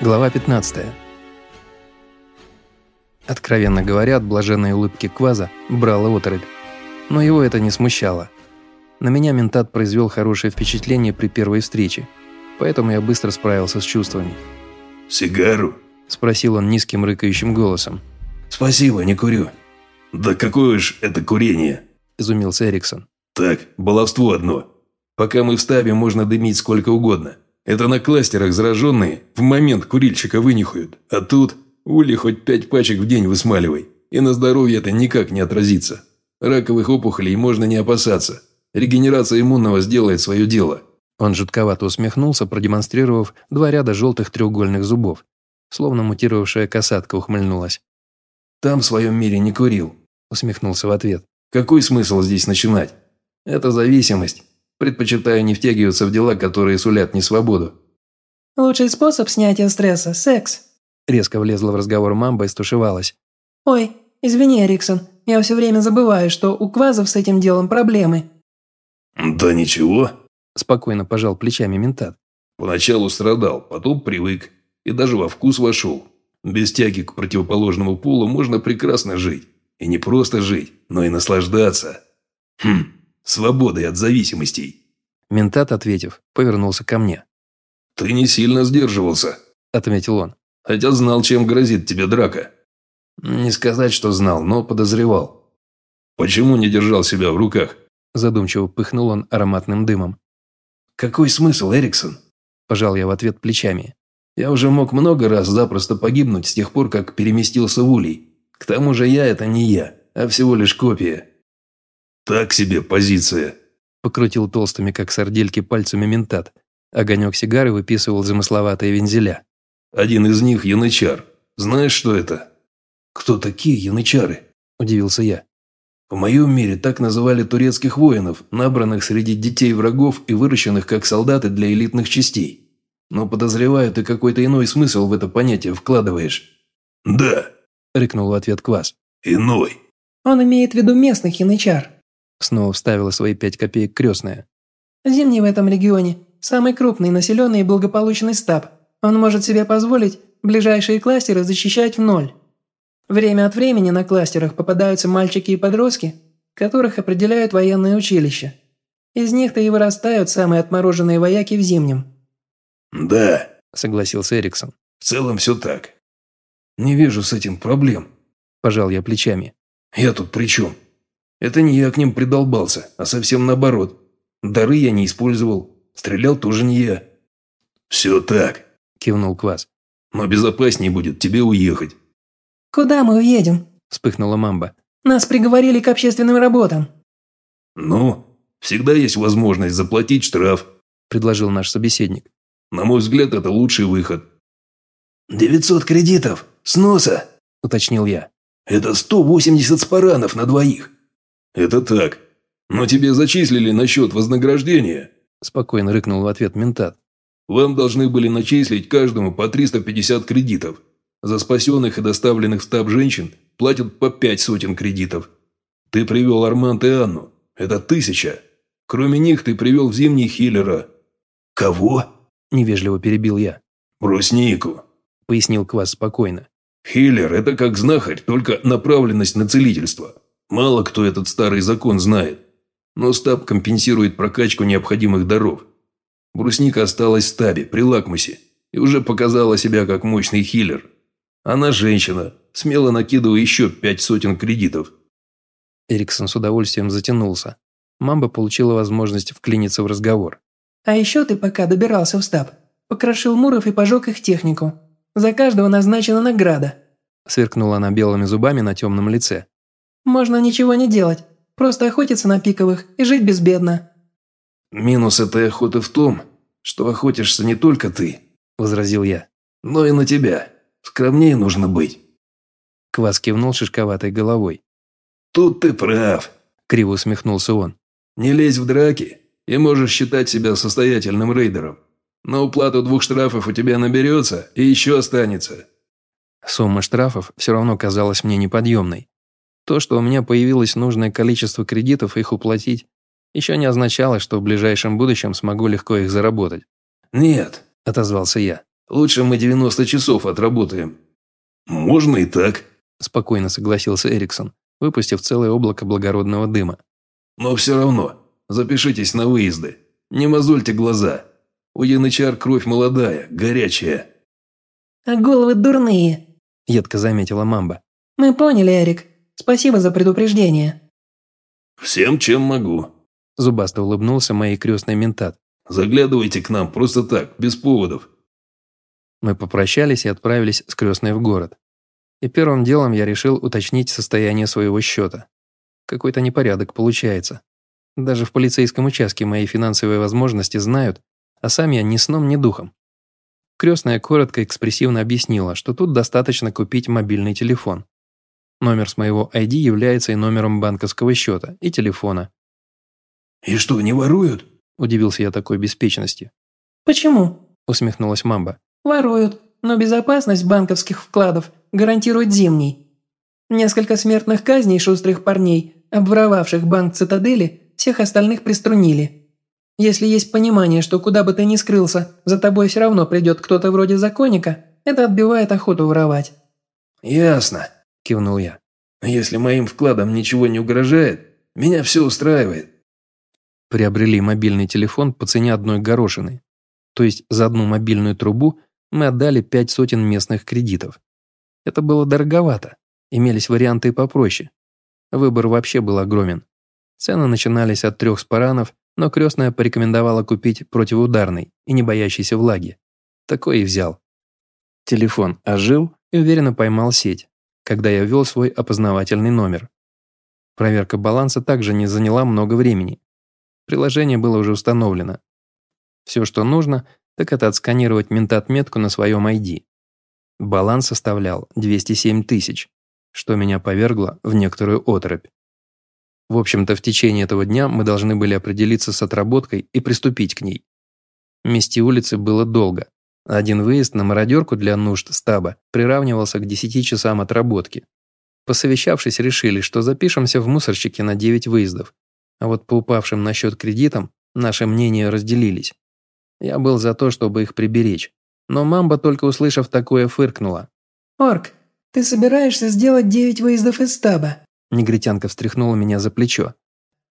Глава 15. Откровенно говоря, от блаженной улыбки Кваза брала оторопь. Но его это не смущало. На меня ментат произвел хорошее впечатление при первой встрече, поэтому я быстро справился с чувствами. «Сигару?» – спросил он низким рыкающим голосом. «Спасибо, не курю». «Да какое ж это курение?» – изумился Эриксон. «Так, баловство одно. Пока мы в стабе, можно дымить сколько угодно. Это на кластерах зараженные в момент курильщика вынюхают. А тут ули хоть пять пачек в день высмаливай. И на здоровье это никак не отразится. Раковых опухолей можно не опасаться. Регенерация иммунного сделает свое дело». Он жутковато усмехнулся, продемонстрировав два ряда желтых треугольных зубов. Словно мутировавшая касатка ухмыльнулась. «Там в своем мире не курил», – усмехнулся в ответ. «Какой смысл здесь начинать? Это зависимость. Предпочитаю не втягиваться в дела, которые сулят не свободу». «Лучший способ снятия стресса – секс», – резко влезла в разговор мамба и стушевалась. «Ой, извини, Эриксон, я все время забываю, что у квазов с этим делом проблемы». «Да ничего», – спокойно пожал плечами ментат. «Поначалу страдал, потом привык и даже во вкус вошел. Без тяги к противоположному полу можно прекрасно жить. И не просто жить, но и наслаждаться. Хм, свободой от зависимостей». Ментат, ответив, повернулся ко мне. «Ты не сильно сдерживался», – отметил он. «Хотя знал, чем грозит тебе драка». «Не сказать, что знал, но подозревал». «Почему не держал себя в руках?» Задумчиво пыхнул он ароматным дымом. «Какой смысл, Эриксон?» Пожал я в ответ плечами. «Я уже мог много раз запросто погибнуть с тех пор, как переместился в Улей. К тому же я – это не я, а всего лишь копия. «Так себе позиция», – покрутил толстыми, как сардельки, пальцами ментат. Огонек сигары выписывал замысловатые вензеля. «Один из них – янычар. Знаешь, что это?» «Кто такие янычары?» – удивился я. «В моем мире так называли турецких воинов, набранных среди детей врагов и выращенных как солдаты для элитных частей. Но подозреваю, ты какой-то иной смысл в это понятие вкладываешь». «Да», – рыкнул в ответ Квас. «Иной». «Он имеет в виду местных янычар», Снова вставила свои пять копеек крестная. «Зимний в этом регионе. Самый крупный, населенный и благополучный стаб. Он может себе позволить ближайшие кластеры защищать в ноль. Время от времени на кластерах попадаются мальчики и подростки, которых определяют военные училища. Из них-то и вырастают самые отмороженные вояки в зимнем». «Да», – согласился Эриксон. «В целом все так. Не вижу с этим проблем», – пожал я плечами. «Я тут при чем?» Это не я к ним придолбался, а совсем наоборот. Дары я не использовал. Стрелял тоже не я». «Все так», – кивнул Квас. «Но безопаснее будет тебе уехать». «Куда мы уедем?» – вспыхнула мамба. «Нас приговорили к общественным работам». «Ну, всегда есть возможность заплатить штраф», – предложил наш собеседник. «На мой взгляд, это лучший выход». «Девятьсот кредитов! Сноса!» – уточнил я. «Это сто восемьдесят спаранов на двоих. «Это так. Но тебе зачислили на счет вознаграждения», – спокойно рыкнул в ответ ментат. «Вам должны были начислить каждому по 350 кредитов. За спасенных и доставленных в стаб женщин платят по пять сотен кредитов. Ты привел Арманд и Анну. Это тысяча. Кроме них ты привел в зимний хиллера». «Кого?» – невежливо перебил я. «Бруснику», – пояснил Квас спокойно. «Хиллер – это как знахарь, только направленность на целительство. Мало кто этот старый закон знает. Но стаб компенсирует прокачку необходимых даров. Брусника осталась в стабе, при лакмусе, и уже показала себя как мощный хиллер. Она женщина, смело накидывая еще пять сотен кредитов. Эриксон с удовольствием затянулся. Мамба получила возможность вклиниться в разговор. «А еще ты пока добирался в стаб, покрошил муров и пожег их технику. За каждого назначена награда». Сверкнула она белыми зубами на темном лице. Можно ничего не делать, просто охотиться на пиковых и жить безбедно». «Минус этой охоты в том, что охотишься не только ты», – возразил я, – «но и на тебя. Скромнее нужно быть». Квас кивнул шишковатой головой. «Тут ты прав», – криво усмехнулся он. «Не лезь в драки, и можешь считать себя состоятельным рейдером. На уплату двух штрафов у тебя наберется и еще останется». Сумма штрафов все равно казалась мне неподъемной. То, что у меня появилось нужное количество кредитов их уплатить, еще не означало, что в ближайшем будущем смогу легко их заработать. «Нет», – отозвался я, – Лучше мы 90 часов отработаем». «Можно и так», – спокойно согласился Эриксон, выпустив целое облако благородного дыма. «Но все равно, запишитесь на выезды. Не мозольте глаза. У янычар кровь молодая, горячая». «А головы дурные», – едко заметила Мамба. «Мы поняли, Эрик. Спасибо за предупреждение». «Всем, чем могу», – зубасто улыбнулся моей крестный ментат. «Заглядывайте к нам просто так, без поводов». Мы попрощались и отправились с крестной в город. И первым делом я решил уточнить состояние своего счета. Какой-то непорядок получается. Даже в полицейском участке мои финансовые возможности знают, а сам я ни сном, ни духом. Крестная коротко и экспрессивно объяснила, что тут достаточно купить мобильный телефон. Номер с моего ID является и номером банковского счета, и телефона. «И что, не воруют?» – удивился я такой беспечности. «Почему?» – усмехнулась Мамба. «Воруют, но безопасность банковских вкладов гарантирует Зимний. Несколько смертных казней шустрых парней, обворовавших банк Цитадели, всех остальных приструнили. Если есть понимание, что куда бы ты ни скрылся, за тобой все равно придет кто-то вроде законника, это отбивает охоту воровать». «Ясно», – кивнул я. «Если моим вкладам ничего не угрожает, меня все устраивает». Приобрели мобильный телефон по цене одной горошины. То есть за одну мобильную трубу мы отдали пять сотен местных кредитов. Это было дороговато, имелись варианты и попроще. Выбор вообще был огромен. Цены начинались от трех спаранов, но крестная порекомендовала купить противоударный и не боящийся влаги. Такой и взял. Телефон ожил и уверенно поймал сеть, когда я ввел свой опознавательный номер. Проверка баланса также не заняла много времени. Приложение было уже установлено. Все, что нужно, так это отсканировать ментат-метку на своем ID. Баланс составлял 207 тысяч, что меня повергло в некоторую оторопь. В общем-то, в течение этого дня мы должны были определиться с отработкой и приступить к ней. Мести улицы было долго. Один выезд на мародерку для нужд стаба приравнивался к 10 часам отработки. Посовещавшись, решили, что запишемся в мусорщике на 9 выездов. А вот по упавшим на счет кредитам наши мнения разделились. Я был за то, чтобы их приберечь. Но мамба, только услышав такое, фыркнула. «Орк, ты собираешься сделать 9 выездов из стаба?» Негритянка встряхнула меня за плечо.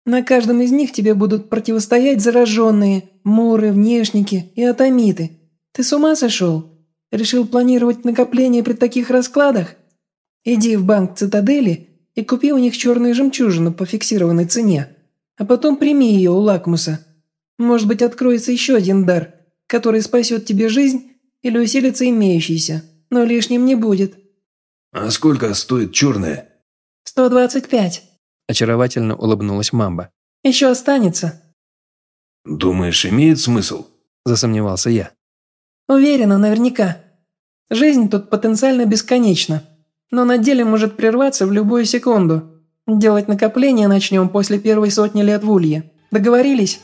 «На каждом из них тебе будут противостоять зараженные, муры, внешники и атомиты. Ты с ума сошел? Решил планировать накопление при таких раскладах? Иди в банк Цитадели и купи у них черную жемчужину по фиксированной цене, а потом прими ее у лакмуса. Может быть, откроется еще один дар, который спасет тебе жизнь или усилится имеющийся, но лишним не будет». «А сколько стоит черная?» «Сто двадцать пять», – очаровательно улыбнулась Мамба. «Еще останется». «Думаешь, имеет смысл?» – засомневался я. «Уверена, наверняка. Жизнь тут потенциально бесконечна, но на деле может прерваться в любую секунду. Делать накопления начнем после первой сотни лет в Улье. Договорились?»